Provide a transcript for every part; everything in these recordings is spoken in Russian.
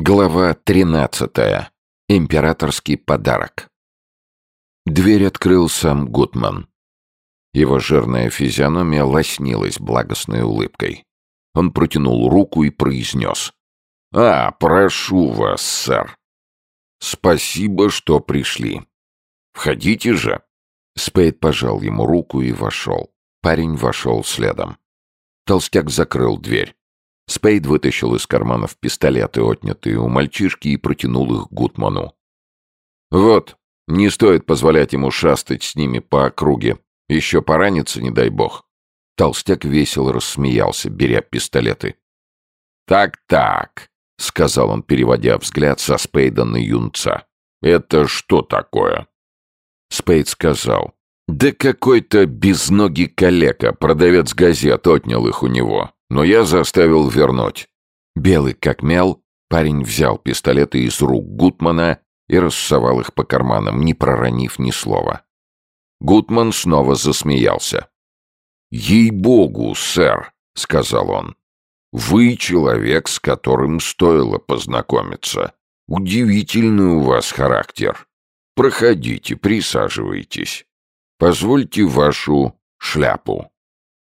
Глава 13. Императорский подарок. Дверь открыл сам Гутман. Его жирная физиономия лоснилась благостной улыбкой. Он протянул руку и произнес. «А, прошу вас, сэр. Спасибо, что пришли. Входите же». Спейд пожал ему руку и вошел. Парень вошел следом. Толстяк закрыл дверь. Спейд вытащил из карманов пистолеты, отнятые у мальчишки, и протянул их Гутману. «Вот, не стоит позволять ему шастать с ними по округе. Еще поранится, не дай бог». Толстяк весело рассмеялся, беря пистолеты. «Так-так», — сказал он, переводя взгляд со Спейда на юнца. «Это что такое?» Спейд сказал. «Да какой-то безногий калека, продавец газет, отнял их у него но я заставил вернуть. Белый как мел, парень взял пистолеты из рук Гутмана и рассовал их по карманам, не проронив ни слова. Гутман снова засмеялся. «Ей-богу, сэр», — сказал он, — «вы человек, с которым стоило познакомиться. Удивительный у вас характер. Проходите, присаживайтесь. Позвольте вашу шляпу».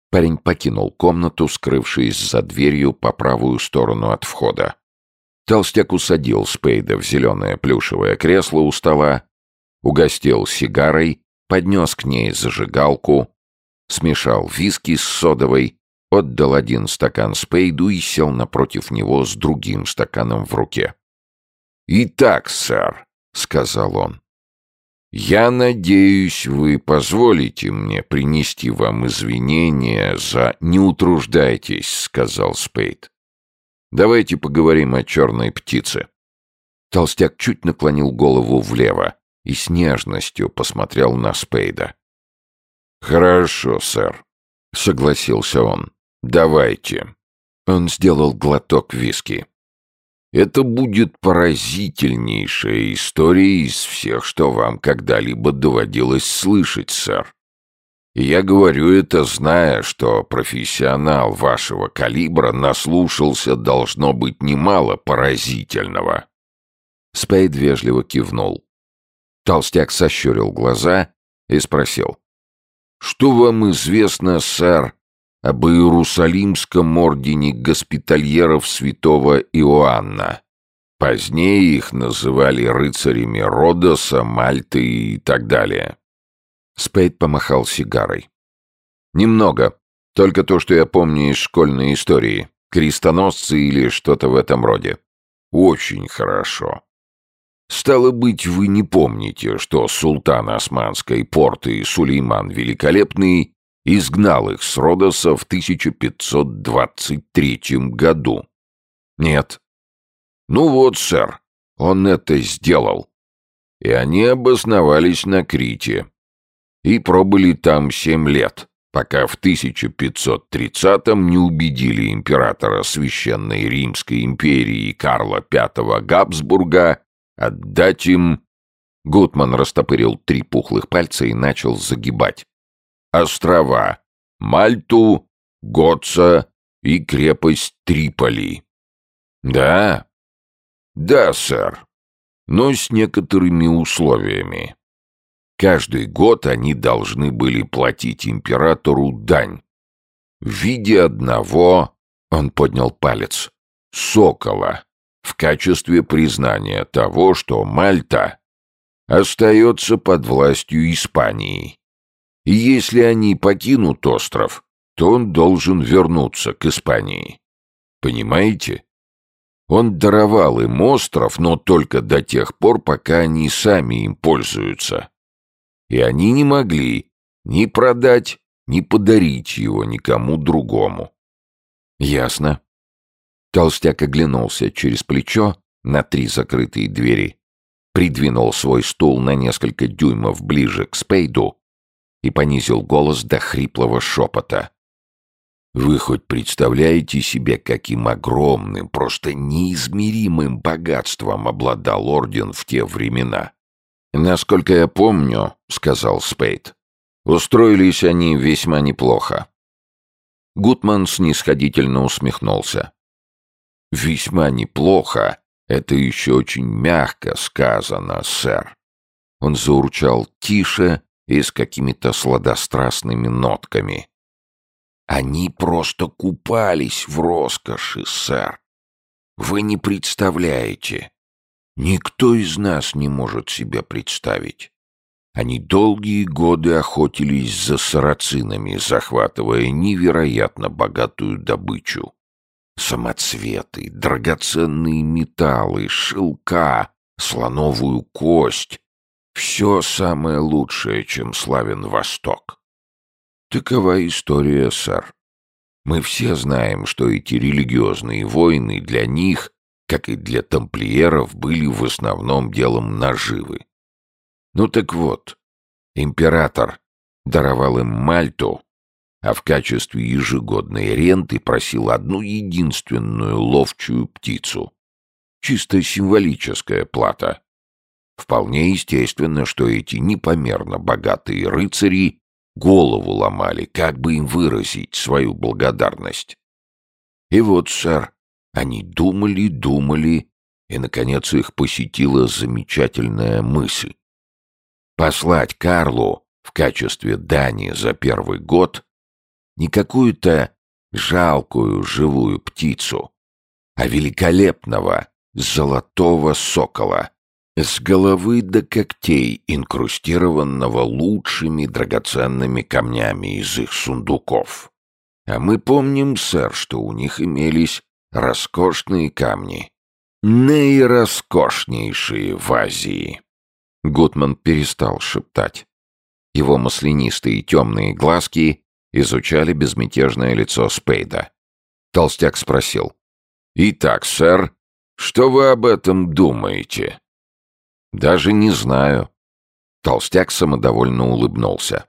Парень покинул комнату, скрывшись за дверью по правую сторону от входа. Толстяк усадил Спейда в зеленое плюшевое кресло у стола, угостил сигарой, поднес к ней зажигалку, смешал виски с содовой, отдал один стакан Спейду и сел напротив него с другим стаканом в руке. «Итак, сэр», — сказал он, «Я надеюсь, вы позволите мне принести вам извинения за...» «Не утруждайтесь», — сказал Спейд. «Давайте поговорим о черной птице». Толстяк чуть наклонил голову влево и с нежностью посмотрел на Спейда. «Хорошо, сэр», — согласился он. «Давайте». Он сделал глоток виски. Это будет поразительнейшая история из всех, что вам когда-либо доводилось слышать, сэр. И я говорю это, зная, что профессионал вашего калибра наслушался должно быть немало поразительного. Спейд вежливо кивнул. Толстяк сощурил глаза и спросил. «Что вам известно, сэр, об Иерусалимском ордене госпитальеров святого Иоанна. Позднее их называли рыцарями Родоса, Мальты и так далее. Спейд помахал сигарой. «Немного. Только то, что я помню из школьной истории. Крестоносцы или что-то в этом роде. Очень хорошо. Стало быть, вы не помните, что султан Османской порты Сулейман Великолепный изгнал их с Родоса в 1523 году. Нет. Ну вот, сэр, он это сделал. И они обосновались на Крите. И пробыли там семь лет, пока в 1530-м не убедили императора Священной Римской империи Карла V Габсбурга отдать им... Гутман растопырил три пухлых пальца и начал загибать острова Мальту, Готца и крепость Триполи. Да? Да, сэр. Но с некоторыми условиями. Каждый год они должны были платить императору дань. В виде одного, он поднял палец, сокола, в качестве признания того, что Мальта остается под властью Испании и если они покинут остров, то он должен вернуться к Испании. Понимаете? Он даровал им остров, но только до тех пор, пока они сами им пользуются. И они не могли ни продать, ни подарить его никому другому. Ясно. Толстяк оглянулся через плечо на три закрытые двери, придвинул свой стул на несколько дюймов ближе к Спейду и понизил голос до хриплого шепота. «Вы хоть представляете себе, каким огромным, просто неизмеримым богатством обладал Орден в те времена?» «Насколько я помню», — сказал Спейд, — «устроились они весьма неплохо». Гутман снисходительно усмехнулся. «Весьма неплохо Это еще очень мягко сказано, сэр. Он заурчал тише и с какими-то сладострастными нотками. Они просто купались в роскоши, сэр. Вы не представляете. Никто из нас не может себе представить. Они долгие годы охотились за сарацинами, захватывая невероятно богатую добычу. Самоцветы, драгоценные металлы, шелка, слоновую кость — все самое лучшее, чем славен Восток. Такова история, сэр. Мы все знаем, что эти религиозные войны для них, как и для тамплиеров, были в основном делом наживы. Ну так вот, император даровал им Мальту, а в качестве ежегодной ренты просил одну единственную ловчую птицу. Чисто символическая плата. Вполне естественно, что эти непомерно богатые рыцари голову ломали, как бы им выразить свою благодарность. И вот, сэр, они думали, думали, и, наконец, их посетила замечательная мысль послать Карлу в качестве дани за первый год не какую-то жалкую живую птицу, а великолепного золотого сокола с головы до когтей, инкрустированного лучшими драгоценными камнями из их сундуков. А мы помним, сэр, что у них имелись роскошные камни, наироскошнейшие в Азии. Гутман перестал шептать. Его маслянистые темные глазки изучали безмятежное лицо Спейда. Толстяк спросил. «Итак, сэр, что вы об этом думаете?» «Даже не знаю». Толстяк самодовольно улыбнулся.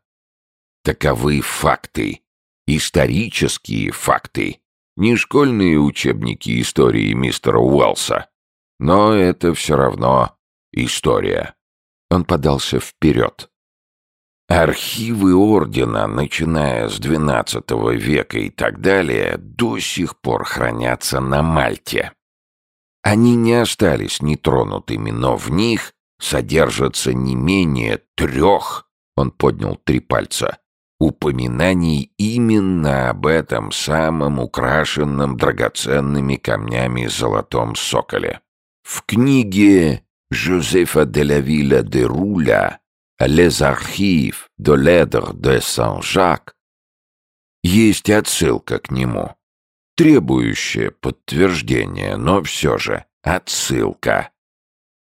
«Таковы факты. Исторические факты. Не школьные учебники истории мистера Уэллса. Но это все равно история». Он подался вперед. Архивы ордена, начиная с XII века и так далее, до сих пор хранятся на Мальте. Они не остались нетронутыми, но в них содержатся не менее трех, он поднял три пальца, упоминаний именно об этом самом украшенном драгоценными камнями золотом соколе. В книге de la Ville de Руля «Les archives de l'Edre de Saint-Jacques» есть отсылка к нему, требующая подтверждения, но все же отсылка.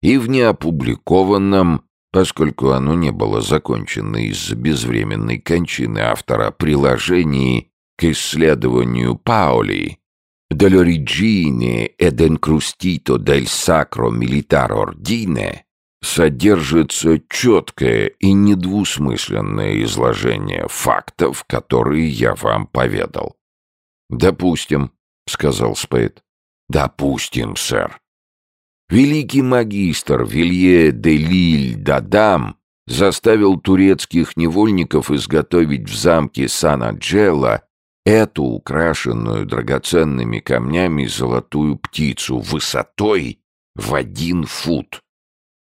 И в неопубликованном, поскольку оно не было закончено из-за безвременной кончины автора, приложении к исследованию Паули, dell'origine ed incrustito del sacro militare ordine содержится четкое и недвусмысленное изложение фактов, которые я вам поведал. «Допустим», — сказал Спейд. «Допустим, сэр. Великий магистр Вилье де Лиль-Дадам заставил турецких невольников изготовить в замке Сан-Аджело эту украшенную драгоценными камнями золотую птицу высотой в один фут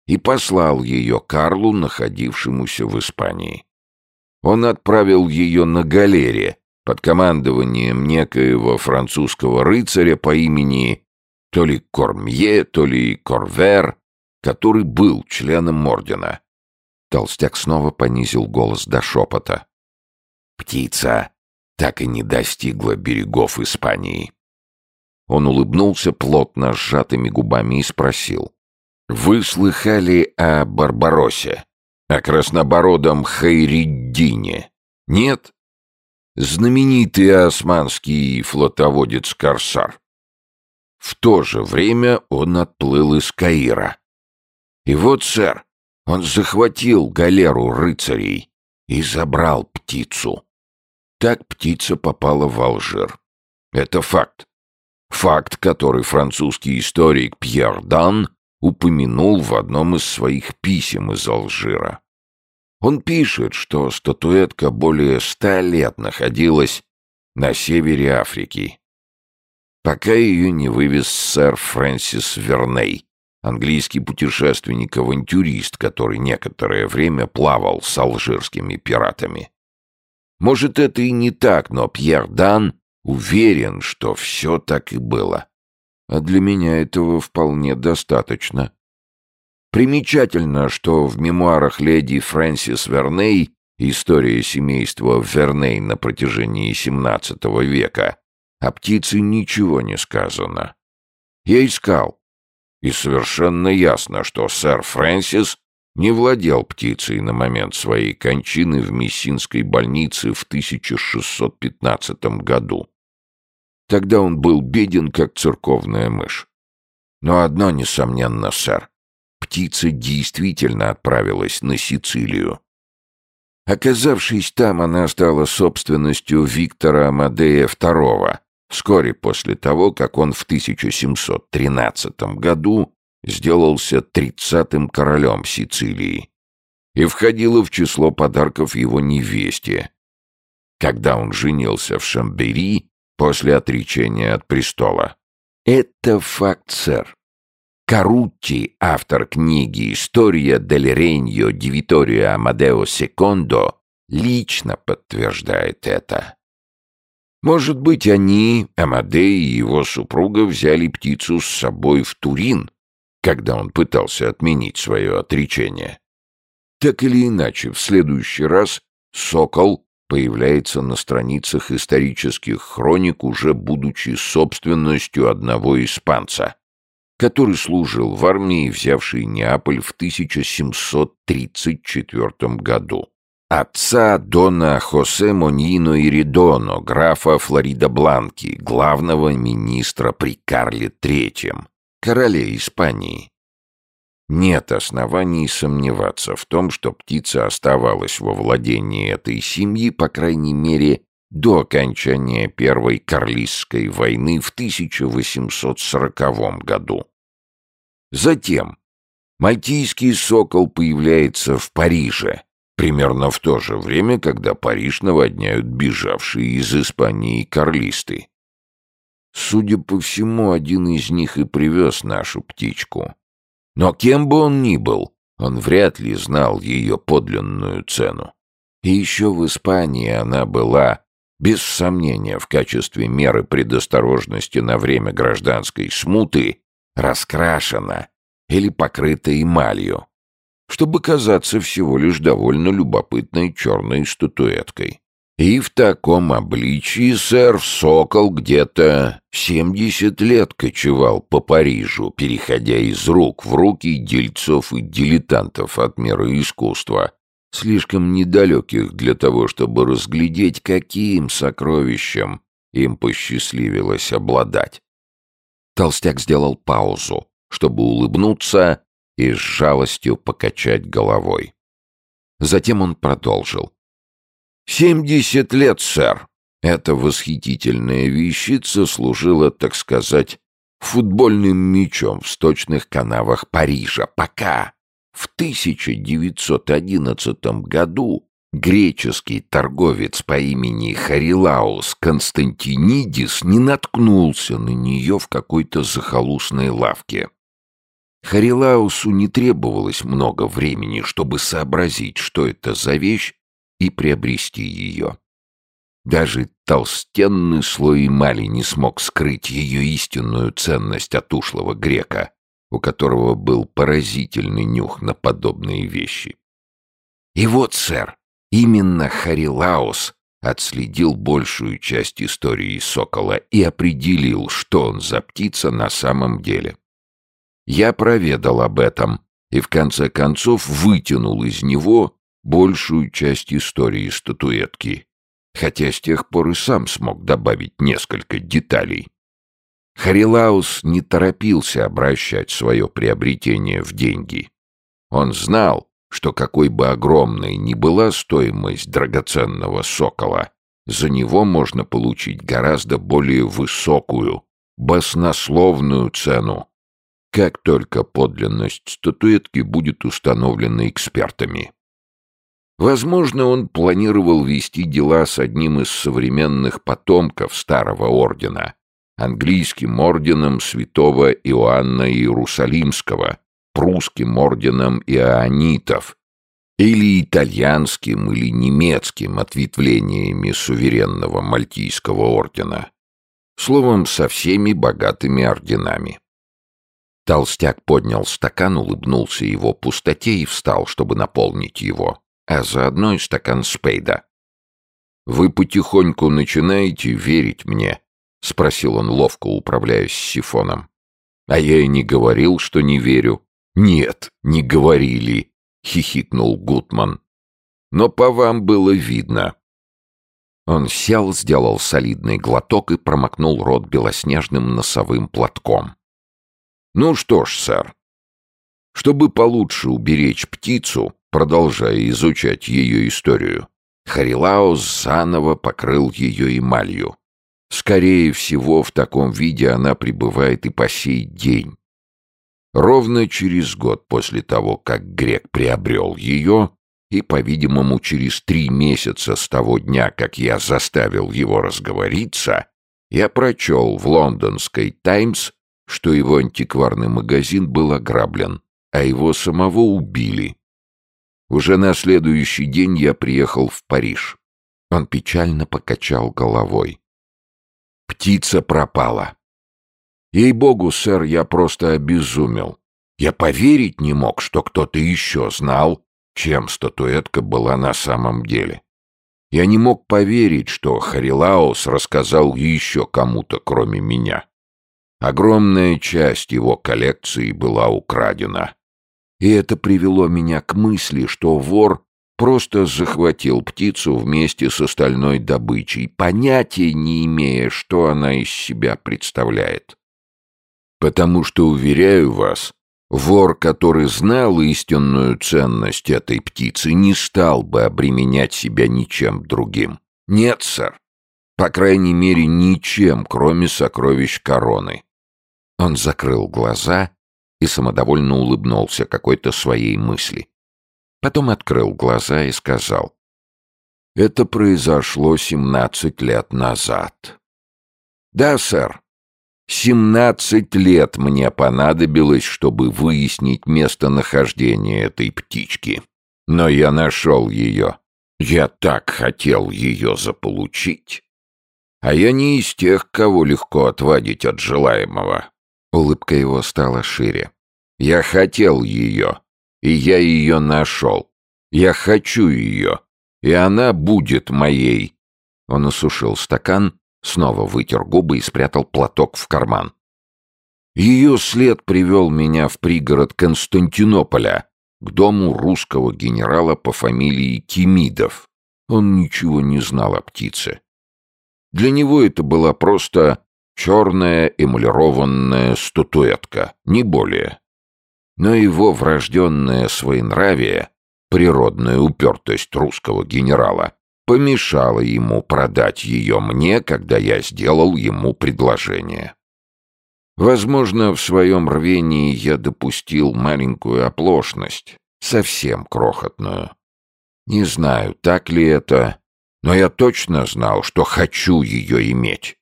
и послал ее Карлу, находившемуся в Испании. Он отправил ее на галере под командованием некоего французского рыцаря по имени то ли Кормье, то ли Корвер, который был членом ордена. Толстяк снова понизил голос до шепота. «Птица так и не достигла берегов Испании. Он улыбнулся плотно сжатыми губами и спросил. «Вы слыхали о Барбаросе? О краснобородом Хайриддине? Нет? Знаменитый османский флотоводец Корсар. В то же время он отплыл из Каира. И вот, сэр, он захватил галеру рыцарей и забрал птицу. Так птица попала в Алжир. Это факт. Факт, который французский историк Пьер Дан упомянул в одном из своих писем из Алжира. Он пишет, что статуэтка более ста лет находилась на севере Африки. Пока ее не вывез сэр Фрэнсис Верней, английский путешественник-авантюрист, который некоторое время плавал с алжирскими пиратами. Может, это и не так, но Пьер Дан уверен, что все так и было. А для меня этого вполне достаточно. Примечательно, что в мемуарах леди Фрэнсис Верней «История семейства Верней на протяжении XVII века» о птице ничего не сказано. Я искал, и совершенно ясно, что сэр Фрэнсис не владел птицей на момент своей кончины в Мессинской больнице в 1615 году. Тогда он был беден, как церковная мышь. Но одно несомненно, сэр. Птица действительно отправилась на Сицилию. Оказавшись там, она стала собственностью Виктора Амадея II, вскоре после того, как он в 1713 году сделался тридцатым королем Сицилии и входила в число подарков его невесте, когда он женился в Шамбери после отречения от престола. Это факт, сэр. Карутти, автор книги «История дель di Vittorio Амадео Секондо», лично подтверждает это. Может быть, они, Амадей и его супруга, взяли птицу с собой в Турин, когда он пытался отменить свое отречение. Так или иначе, в следующий раз «Сокол» появляется на страницах исторических хроник, уже будучи собственностью одного испанца, который служил в армии, взявшей Неаполь в 1734 году. Отца Дона Хосе Монино Иридоно, графа Флорида Бланки, главного министра при Карле III, короле Испании. Нет оснований сомневаться в том, что птица оставалась во владении этой семьи, по крайней мере, до окончания Первой Карлистской войны в 1840 году. Затем мальтийский сокол появляется в Париже, примерно в то же время, когда Париж наводняют бежавшие из Испании карлисты. Судя по всему, один из них и привез нашу птичку. Но кем бы он ни был, он вряд ли знал ее подлинную цену. И еще в Испании она была, без сомнения, в качестве меры предосторожности на время гражданской смуты, раскрашена или покрыта эмалью, чтобы казаться всего лишь довольно любопытной черной статуэткой. И в таком обличии сэр Сокол где-то семьдесят лет кочевал по Парижу, переходя из рук в руки дельцов и дилетантов от мира искусства, слишком недалеких для того, чтобы разглядеть, каким сокровищем им посчастливилось обладать. Толстяк сделал паузу, чтобы улыбнуться и с жалостью покачать головой. Затем он продолжил. «Семьдесят лет, сэр. Эта восхитительная вещица служила, так сказать, футбольным мячом в сточных канавах Парижа, пока в 1911 году греческий торговец по имени Харилаус Константинидис не наткнулся на нее в какой-то захолустной лавке. Харилаусу не требовалось много времени, чтобы сообразить, что это за вещь, и приобрести ее. Даже толстенный слой эмали не смог скрыть ее истинную ценность от ушлого грека, у которого был поразительный нюх на подобные вещи. И вот, сэр, именно Харилаус отследил большую часть истории сокола и определил, что он за птица на самом деле. Я проведал об этом и в конце концов вытянул из него большую часть истории статуэтки, хотя с тех пор и сам смог добавить несколько деталей. Харилаус не торопился обращать свое приобретение в деньги. Он знал, что какой бы огромной ни была стоимость драгоценного сокола, за него можно получить гораздо более высокую, баснословную цену, как только подлинность статуэтки будет установлена экспертами. Возможно, он планировал вести дела с одним из современных потомков Старого Ордена, английским орденом святого Иоанна Иерусалимского, прусским орденом иоанитов или итальянским или немецким ответвлениями суверенного мальтийского ордена. Словом, со всеми богатыми орденами. Толстяк поднял стакан, улыбнулся его пустоте и встал, чтобы наполнить его, а заодно и стакан спейда. «Вы потихоньку начинаете верить мне?» — спросил он, ловко управляясь сифоном. «А я и не говорил, что не верю». «Нет, не говорили», — хихикнул Гутман. «Но по вам было видно». Он сел, сделал солидный глоток и промокнул рот белоснежным носовым платком. «Ну что ж, сэр, чтобы получше уберечь птицу, продолжая изучать ее историю, Харилаус заново покрыл ее эмалью. Скорее всего, в таком виде она пребывает и по сей день. Ровно через год после того, как грек приобрел ее, и, по-видимому, через три месяца с того дня, как я заставил его разговориться, я прочел в лондонской «Таймс», что его антикварный магазин был ограблен, а его самого убили. Уже на следующий день я приехал в Париж. Он печально покачал головой. Птица пропала. Ей-богу, сэр, я просто обезумел. Я поверить не мог, что кто-то еще знал, чем статуэтка была на самом деле. Я не мог поверить, что Харилаус рассказал еще кому-то, кроме меня. Огромная часть его коллекции была украдена. И это привело меня к мысли, что вор просто захватил птицу вместе с остальной добычей, понятия не имея, что она из себя представляет. Потому что, уверяю вас, вор, который знал истинную ценность этой птицы, не стал бы обременять себя ничем другим. Нет, сэр. По крайней мере, ничем, кроме сокровищ короны. Он закрыл глаза и самодовольно улыбнулся какой-то своей мысли. Потом открыл глаза и сказал. «Это произошло семнадцать лет назад». «Да, сэр. Семнадцать лет мне понадобилось, чтобы выяснить местонахождение этой птички. Но я нашел ее. Я так хотел ее заполучить. А я не из тех, кого легко отводить от желаемого». Улыбка его стала шире. «Я хотел ее, и я ее нашел. Я хочу ее, и она будет моей». Он осушил стакан, снова вытер губы и спрятал платок в карман. Ее след привел меня в пригород Константинополя, к дому русского генерала по фамилии Тимидов. Он ничего не знал о птице. Для него это была просто черная эмалированная статуэтка, не более но его врожденное своенравие, природная упертость русского генерала, помешала ему продать ее мне, когда я сделал ему предложение. Возможно, в своем рвении я допустил маленькую оплошность, совсем крохотную. Не знаю, так ли это, но я точно знал, что хочу ее иметь.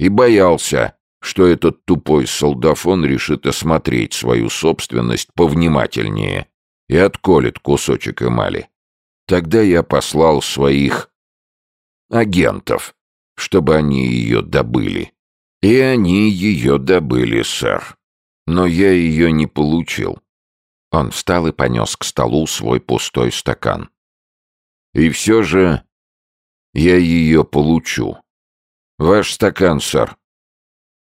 И боялся, что этот тупой солдафон решит осмотреть свою собственность повнимательнее и отколет кусочек эмали. Тогда я послал своих агентов, чтобы они ее добыли. И они ее добыли, сэр. Но я ее не получил. Он встал и понес к столу свой пустой стакан. И все же я ее получу. Ваш стакан, сэр.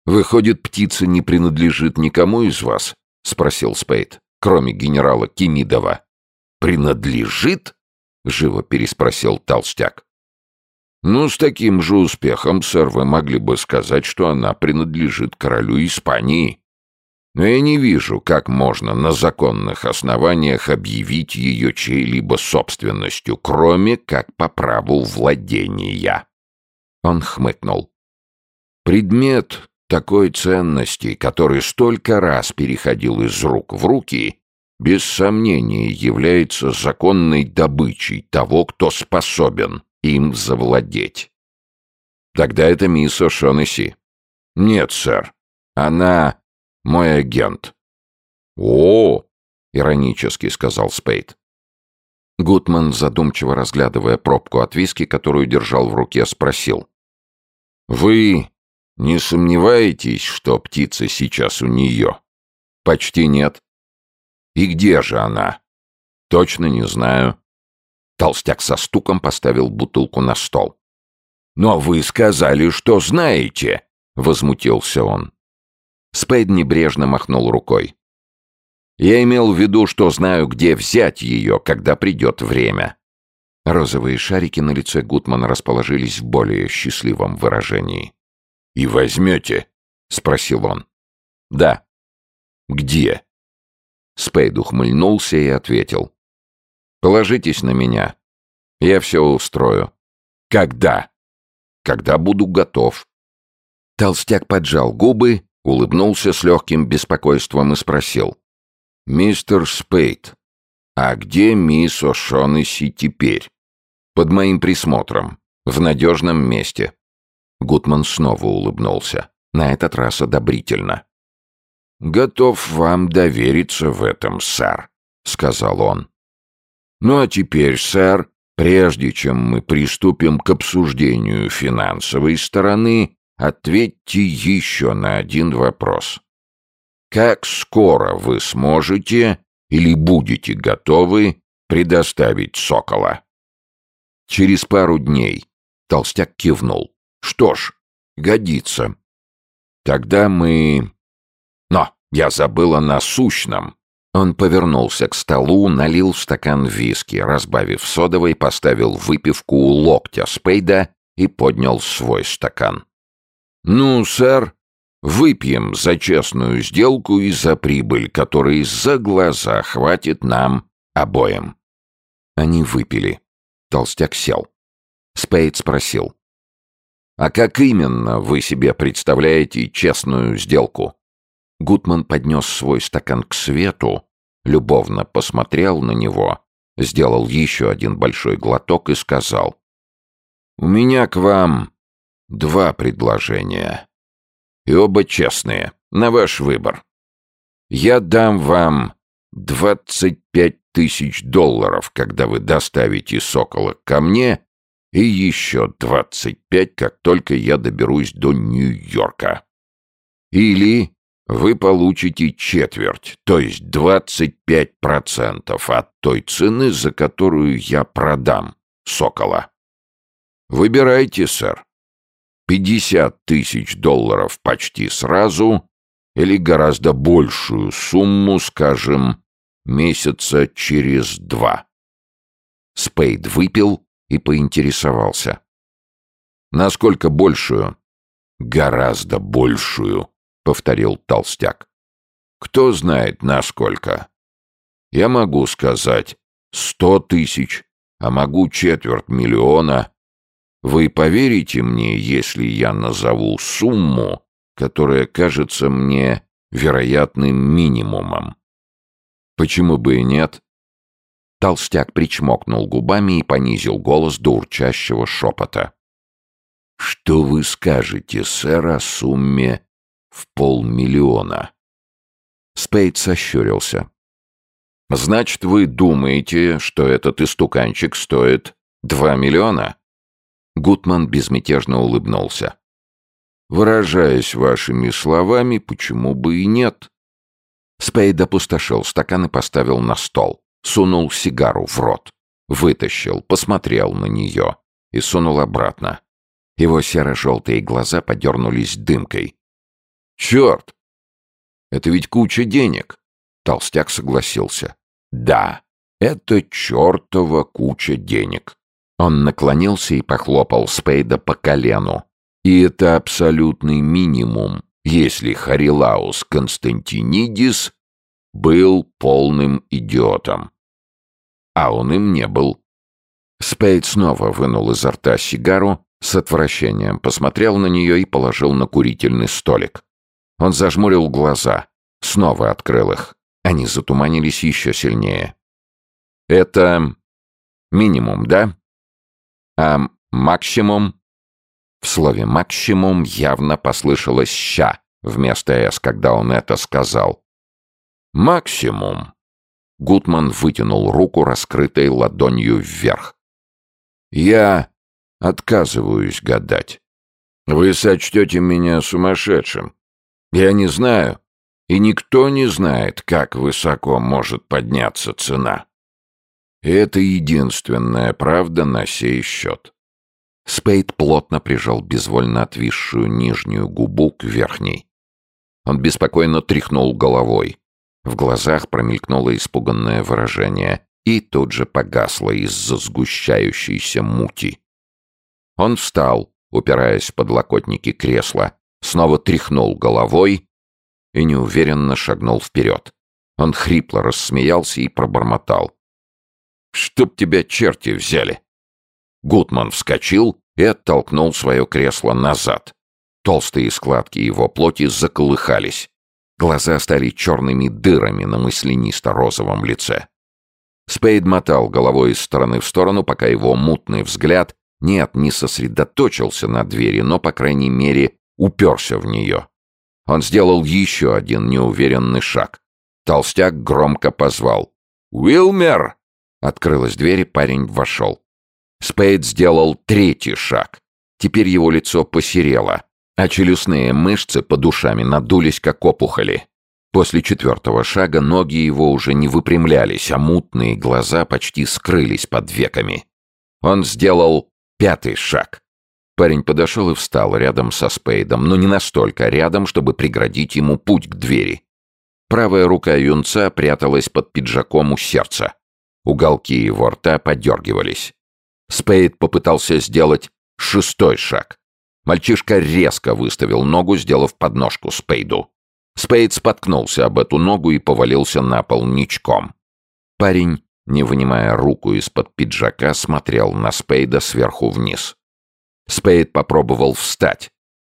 «Выходит, птица не принадлежит никому из вас?» — спросил Спейд, кроме генерала Кимидова. «Принадлежит?» — живо переспросил Толстяк. «Ну, с таким же успехом, сэр, вы могли бы сказать, что она принадлежит королю Испании. Но я не вижу, как можно на законных основаниях объявить ее чьей-либо собственностью, кроме как по праву владения». Он хмыкнул. «Предмет такой ценности, который столько раз переходил из рук в руки, без сомнения является законной добычей того, кто способен им завладеть. Тогда это мисс О'Шонесси. «Нет, сэр. Она мой агент». «О!» — иронически сказал Спейд. Гутман, задумчиво разглядывая пробку от виски, которую держал в руке, спросил. «Вы не сомневаетесь, что птица сейчас у нее?» «Почти нет». «И где же она?» «Точно не знаю». Толстяк со стуком поставил бутылку на стол. «Но вы сказали, что знаете!» — возмутился он. Спейд небрежно махнул рукой. «Я имел в виду, что знаю, где взять ее, когда придет время». Розовые шарики на лице Гутмана расположились в более счастливом выражении. «И возьмете?» — спросил он. «Да». «Где?» Спейд ухмыльнулся и ответил. «Положитесь на меня. Я все устрою». «Когда?» «Когда буду готов». Толстяк поджал губы, улыбнулся с легким беспокойством и спросил. «Мистер Спейд, а где мисс О'Шонесси теперь?» «Под моим присмотром, в надежном месте». Гутман снова улыбнулся, на этот раз одобрительно. «Готов вам довериться в этом, сэр», — сказал он. «Ну а теперь, сэр, прежде чем мы приступим к обсуждению финансовой стороны, ответьте еще на один вопрос. Как скоро вы сможете или будете готовы предоставить сокола?» «Через пару дней», — толстяк кивнул. «Что ж, годится. Тогда мы но я забыл о насущном. Он повернулся к столу, налил стакан виски, разбавив содовой, поставил выпивку у локтя Спейда и поднял свой стакан. «Ну, сэр, выпьем за честную сделку и за прибыль, которой за глаза хватит нам обоим». Они выпили. Толстяк сел. Спейд спросил. «А как именно вы себе представляете честную сделку?» Гутман поднес свой стакан к свету, любовно посмотрел на него, сделал еще один большой глоток и сказал. «У меня к вам два предложения. И оба честные, на ваш выбор. Я дам вам двадцать пять тысяч долларов, когда вы доставите Сокола ко мне, и еще двадцать пять, как только я доберусь до Нью-Йорка. Или вы получите четверть, то есть 25% от той цены, за которую я продам «Сокола». Выбирайте, сэр. 50 тысяч долларов почти сразу или гораздо большую сумму, скажем, месяца через два. Спейд выпил и поинтересовался. Насколько большую? Гораздо большую, — повторил толстяк. «Кто знает, насколько? Я могу сказать сто тысяч, а могу четверть миллиона. Вы поверите мне, если я назову сумму, которая кажется мне вероятным минимумом?» «Почему бы и нет?» Толстяк причмокнул губами и понизил голос до урчащего шепота. «Что вы скажете, сэр, о сумме в полмиллиона. Спейд сощурился. «Значит, вы думаете, что этот истуканчик стоит два миллиона?» Гутман безмятежно улыбнулся. «Выражаясь вашими словами, почему бы и нет?» Спейд опустошил стакан и поставил на стол. Сунул сигару в рот. Вытащил, посмотрел на нее и сунул обратно. Его серо-желтые глаза подернулись дымкой. Черт! Это ведь куча денег. Толстяк согласился. Да, это чертова куча денег. Он наклонился и похлопал Спейда по колену. И это абсолютный минимум, если Харилаус Константинидис был полным идиотом. А он им не был. Спейд снова вынул изо рта сигару, с отвращением посмотрел на нее и положил на курительный столик. Он зажмурил глаза, снова открыл их. Они затуманились еще сильнее. «Это минимум, да? А максимум?» В слове «максимум» явно послышалось «ща» вместо «с», когда он это сказал. «Максимум!» Гутман вытянул руку, раскрытой ладонью вверх. «Я отказываюсь гадать. Вы сочтете меня сумасшедшим. Я не знаю, и никто не знает, как высоко может подняться цена. Это единственная правда на сей счет. Спейд плотно прижал безвольно отвисшую нижнюю губу к верхней. Он беспокойно тряхнул головой. В глазах промелькнуло испуганное выражение и тут же погасло из-за сгущающейся мути. Он встал, упираясь в подлокотники кресла, снова тряхнул головой и неуверенно шагнул вперед. Он хрипло рассмеялся и пробормотал. «Чтоб тебя черти взяли!» Гутман вскочил и оттолкнул свое кресло назад. Толстые складки его плоти заколыхались. Глаза стали черными дырами на мысленисто-розовом лице. Спейд мотал головой из стороны в сторону, пока его мутный взгляд нет, не сосредоточился на двери, но, по крайней мере, уперся в нее. Он сделал еще один неуверенный шаг. Толстяк громко позвал. «Уилмер!» Открылась дверь, и парень вошел. Спейд сделал третий шаг. Теперь его лицо посерело, а челюстные мышцы под ушами надулись, как опухоли. После четвертого шага ноги его уже не выпрямлялись, а мутные глаза почти скрылись под веками. Он сделал пятый шаг. Парень подошел и встал рядом со Спейдом, но не настолько рядом, чтобы преградить ему путь к двери. Правая рука юнца пряталась под пиджаком у сердца. Уголки его рта подергивались. Спейд попытался сделать шестой шаг. Мальчишка резко выставил ногу, сделав подножку Спейду. Спейд споткнулся об эту ногу и повалился на пол ничком. Парень, не вынимая руку из-под пиджака, смотрел на Спейда сверху вниз. Спейд попробовал встать.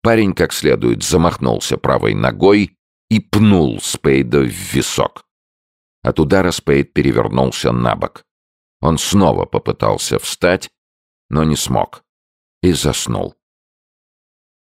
Парень как следует замахнулся правой ногой и пнул Спейда в висок. От удара Спейд перевернулся на бок. Он снова попытался встать, но не смог. И заснул.